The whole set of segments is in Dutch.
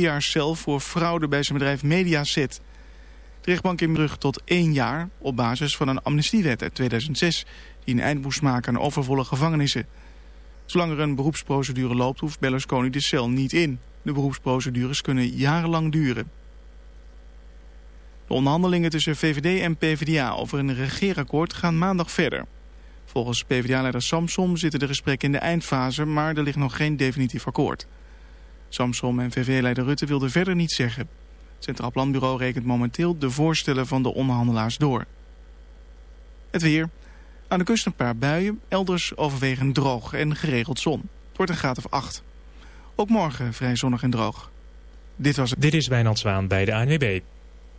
jaar cel voor fraude bij zijn bedrijf Mediaset. De rechtbank in Brug tot één jaar op basis van een amnestiewet uit 2006... die een eind moest maken aan overvolle gevangenissen. Zolang er een beroepsprocedure loopt hoeft Berlusconi de cel niet in. De beroepsprocedures kunnen jarenlang duren. De onderhandelingen tussen VVD en PvdA over een regeerakkoord gaan maandag verder. Volgens PvdA-leider Samsom zitten de gesprekken in de eindfase, maar er ligt nog geen definitief akkoord. Samsom en VVD-leider Rutte wilden verder niets zeggen. Het Centraal Planbureau rekent momenteel de voorstellen van de onderhandelaars door. Het weer. Aan de kust een paar buien, elders overwegend droog en geregeld zon. Het wordt een graad of 8. Ook morgen vrij zonnig en droog. Dit was het. Dit is Wijnand Zwaan bij de ANWB.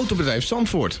Autobedrijf Zandvoort.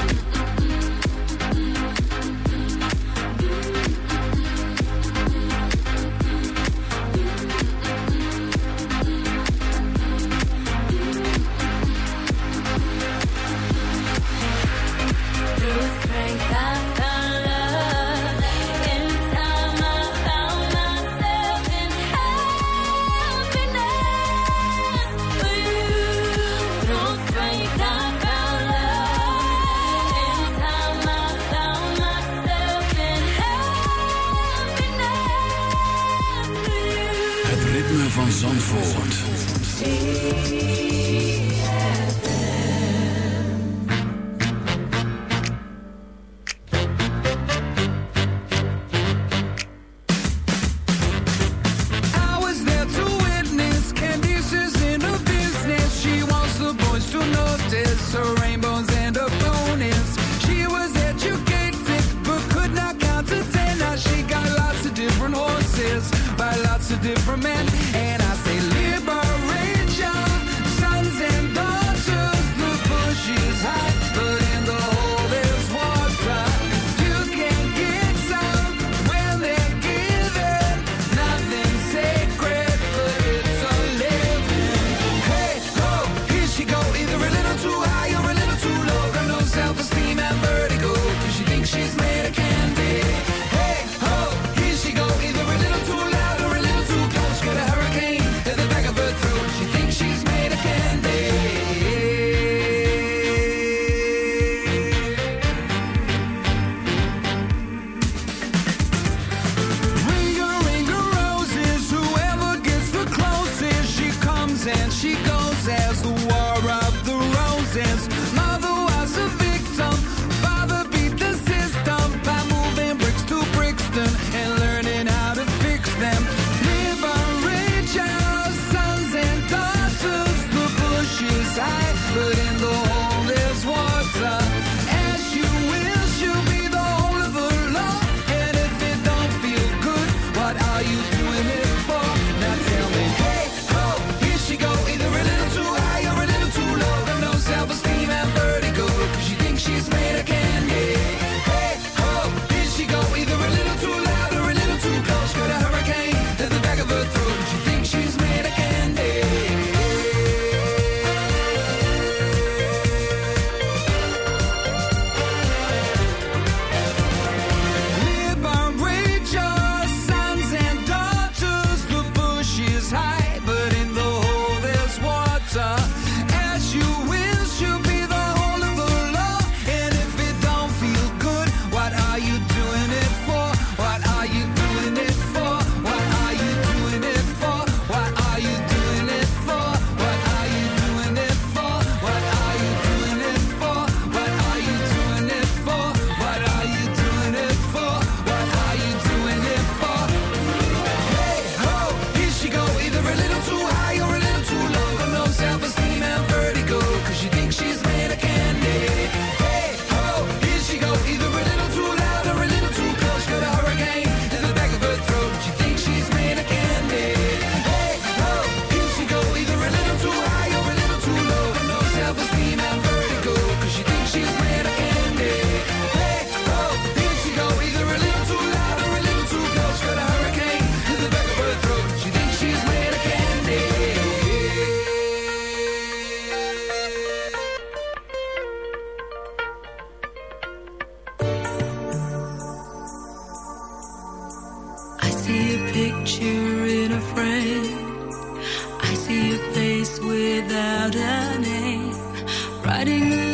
hiding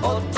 Oh.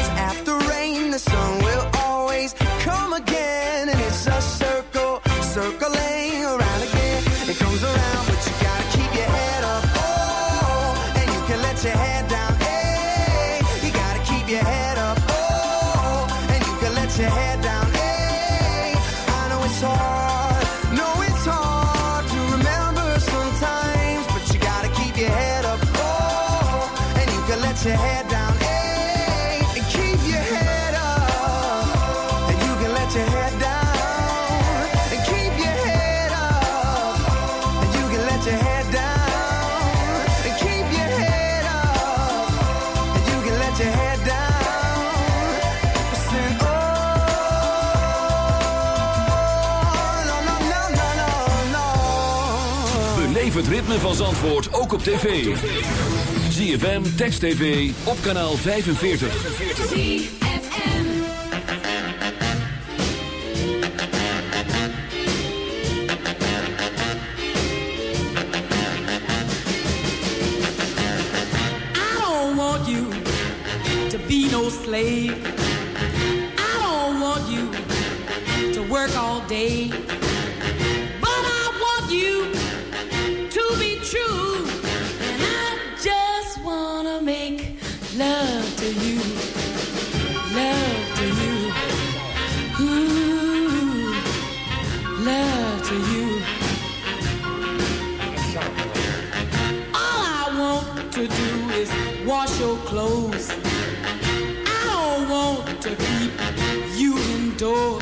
ritme van Zandvoort ook op tv. ZFM, Text TV, op kanaal 45. I don't want you to be no slave. I don't want you to work all day. love to you, love to you, ooh, love to you. All I want to do is wash your clothes. I don't want to keep you indoors.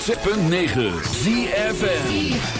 106.9 ZFN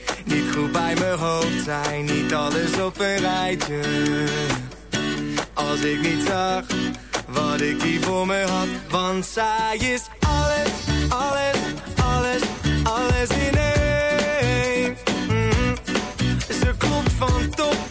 Goed bij mijn hoofd zijn. Niet alles op een rijtje. Als ik niet zag wat ik hier voor me had. Want zij is alles, alles, alles, alles in één. Mm. Ze klopt van top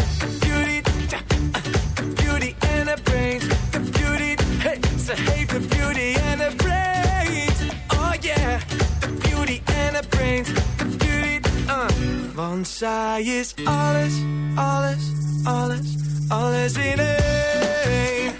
de beauty, hey. Ze heeft de beauty and de brains, oh yeah, the beauty en de brains, the beauty, uh. Want zij is alles, alles, alles, alles in één.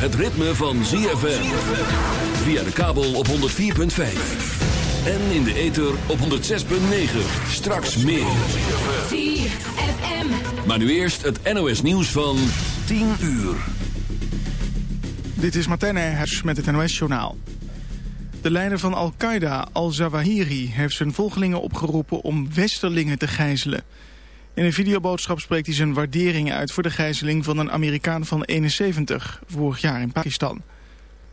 Het ritme van ZFM. Via de kabel op 104.5. En in de ether op 106.9. Straks meer. ZFM. Maar nu eerst het NOS nieuws van 10 uur. Dit is Martijn Nijhuis met het NOS-journaal. De leider van Al-Qaeda, Al-Zawahiri, heeft zijn volgelingen opgeroepen om westerlingen te gijzelen. In een videoboodschap spreekt hij zijn waardering uit voor de gijzeling van een Amerikaan van 71, vorig jaar in Pakistan.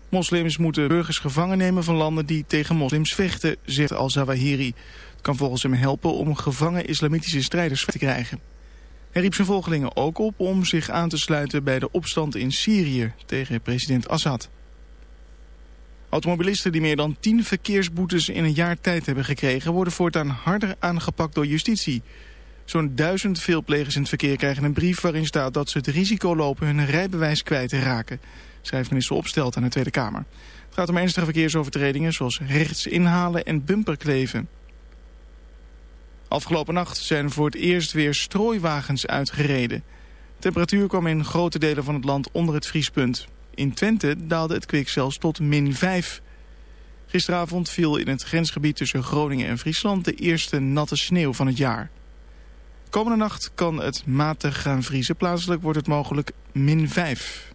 Moslims moeten burgers gevangen nemen van landen die tegen moslims vechten, zegt Al-Zawahiri. Het kan volgens hem helpen om gevangen islamitische strijders te krijgen. Hij riep zijn volgelingen ook op om zich aan te sluiten bij de opstand in Syrië tegen president Assad. Automobilisten die meer dan 10 verkeersboetes in een jaar tijd hebben gekregen... worden voortaan harder aangepakt door justitie. Zo'n duizend veelplegers in het verkeer krijgen een brief waarin staat... dat ze het risico lopen hun rijbewijs kwijt te raken, schrijft minister Opstelt aan de Tweede Kamer. Het gaat om ernstige verkeersovertredingen zoals rechts inhalen en bumperkleven. Afgelopen nacht zijn voor het eerst weer strooiwagens uitgereden. De temperatuur kwam in grote delen van het land onder het vriespunt. In Twente daalde het kwik zelfs tot min 5. Gisteravond viel in het grensgebied tussen Groningen en Friesland de eerste natte sneeuw van het jaar. Komende nacht kan het matig gaan vriezen. Plaatselijk wordt het mogelijk min 5.